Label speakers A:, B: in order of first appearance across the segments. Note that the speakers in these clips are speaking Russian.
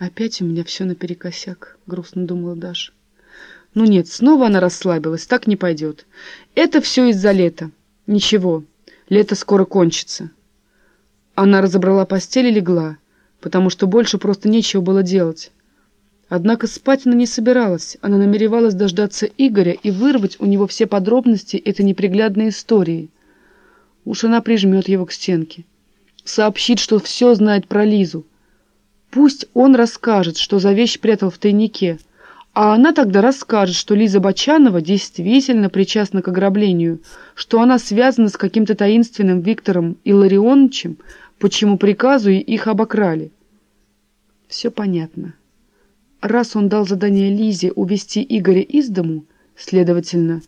A: Опять у меня все наперекосяк, грустно думала Даша. Ну нет, снова она расслабилась, так не пойдет. Это все из-за лета. Ничего, лето скоро кончится. Она разобрала постель и легла, потому что больше просто нечего было делать. Однако спать она не собиралась, она намеревалась дождаться Игоря и вырвать у него все подробности этой неприглядной истории. Уж она прижмет его к стенке, сообщит, что все знает про Лизу. Пусть он расскажет, что за вещь прятал в тайнике, а она тогда расскажет, что Лиза Бочанова действительно причастна к ограблению, что она связана с каким-то таинственным Виктором Илларионовичем, почему приказу их обокрали. Все понятно. Раз он дал задание Лизе увести Игоря из дому, следовательно,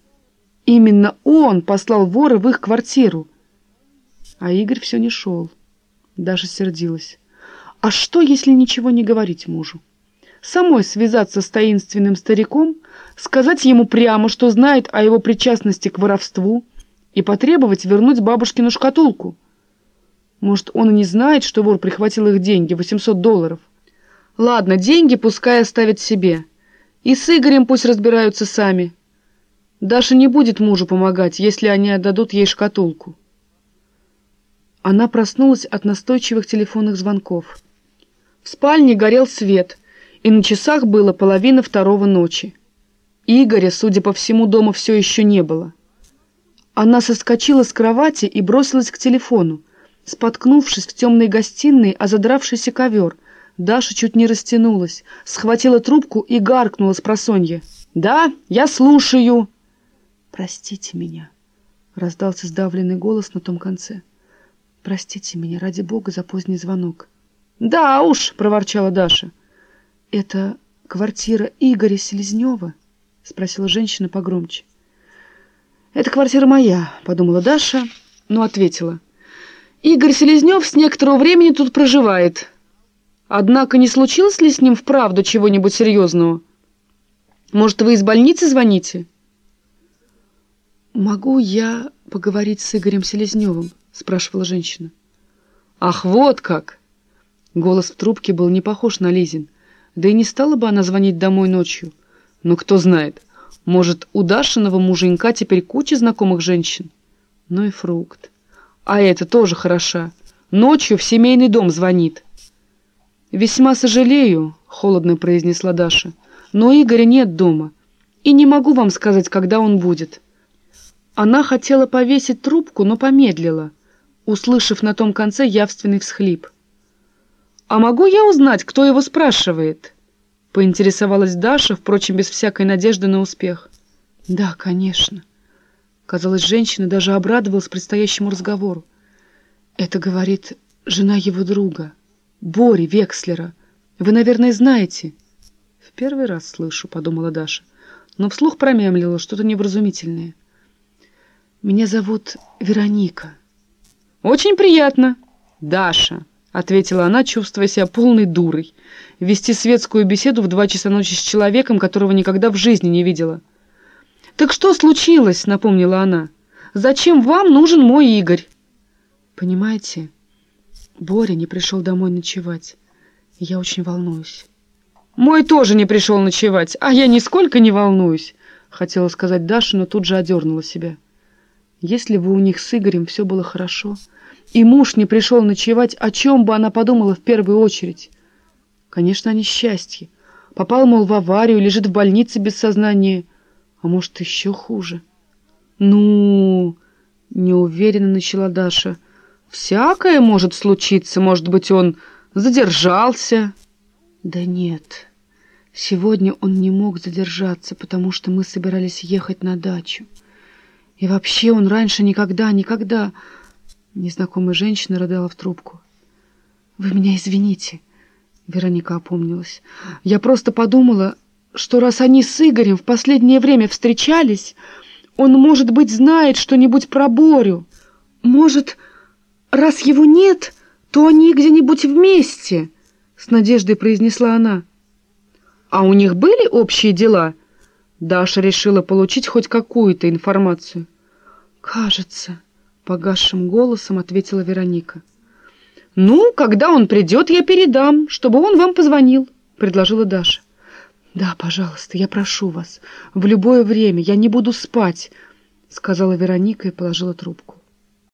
A: именно он послал вора в их квартиру. А Игорь все не шел. Даже сердилась. А что, если ничего не говорить мужу? Самой связаться с таинственным стариком, сказать ему прямо, что знает о его причастности к воровству, и потребовать вернуть бабушкину шкатулку. Может, он и не знает, что вор прихватил их деньги, 800 долларов. Ладно, деньги пускай оставит себе. И с Игорем пусть разбираются сами. Даша не будет мужу помогать, если они отдадут ей шкатулку. Она проснулась от настойчивых телефонных звонков. В спальне горел свет, и на часах было половина второго ночи. Игоря, судя по всему, дома все еще не было. Она соскочила с кровати и бросилась к телефону. Споткнувшись в темной гостиной, а задравшийся ковер, Даша чуть не растянулась, схватила трубку и гаркнула с просонья. «Да, я слушаю!» «Простите меня», — раздался сдавленный голос на том конце. «Простите меня, ради бога, за поздний звонок». «Да уж», — проворчала Даша. «Это квартира Игоря Селезнева?» — спросила женщина погромче. «Это квартира моя», — подумала Даша, но ответила. «Игорь Селезнев с некоторого времени тут проживает. Однако не случилось ли с ним вправду чего-нибудь серьезного? Может, вы из больницы звоните?» «Могу я поговорить с Игорем Селезневым?» — спрашивала женщина. «Ах, вот как!» Голос в трубке был не похож на Лизин. Да и не стала бы она звонить домой ночью. Но кто знает, может, у Дашиного муженька теперь куча знакомых женщин? Ну и фрукт. А это тоже хороша. Ночью в семейный дом звонит. «Весьма сожалею», — холодно произнесла Даша, — «но Игоря нет дома, и не могу вам сказать, когда он будет». Она хотела повесить трубку, но помедлила — услышав на том конце явственный всхлип. «А могу я узнать, кто его спрашивает?» — поинтересовалась Даша, впрочем, без всякой надежды на успех. «Да, конечно». Казалось, женщина даже обрадовалась предстоящему разговору. «Это, говорит, жена его друга, Бори Векслера. Вы, наверное, знаете». «В первый раз слышу», — подумала Даша, но вслух промямлила что-то невразумительное. «Меня зовут Вероника». «Очень приятно, Даша», — ответила она, чувствуя себя полной дурой. Вести светскую беседу в два часа ночи с человеком, которого никогда в жизни не видела. «Так что случилось?» — напомнила она. «Зачем вам нужен мой Игорь?» «Понимаете, Боря не пришел домой ночевать, я очень волнуюсь». «Мой тоже не пришел ночевать, а я нисколько не волнуюсь», — хотела сказать Даша, но тут же одернула себя. Если бы у них с Игорем все было хорошо, и муж не пришел ночевать, о чем бы она подумала в первую очередь? Конечно, о несчастье. Попал, мол, в аварию, лежит в больнице без сознания. А может, еще хуже. Ну, неуверенно начала Даша. Всякое может случиться. Может быть, он задержался. Да нет, сегодня он не мог задержаться, потому что мы собирались ехать на дачу. И вообще он раньше никогда, никогда... Незнакомая женщина рыдала в трубку. «Вы меня извините», — Вероника опомнилась. «Я просто подумала, что раз они с Игорем в последнее время встречались, он, может быть, знает что-нибудь про Борю. Может, раз его нет, то они где-нибудь вместе», — с надеждой произнесла она. «А у них были общие дела?» Даша решила получить хоть какую-то информацию. «Кажется», — погасшим голосом ответила Вероника. «Ну, когда он придет, я передам, чтобы он вам позвонил». предложила Даша. «Да, пожалуйста, я прошу вас. В любое время я не буду спать», — сказала Вероника и положила трубку.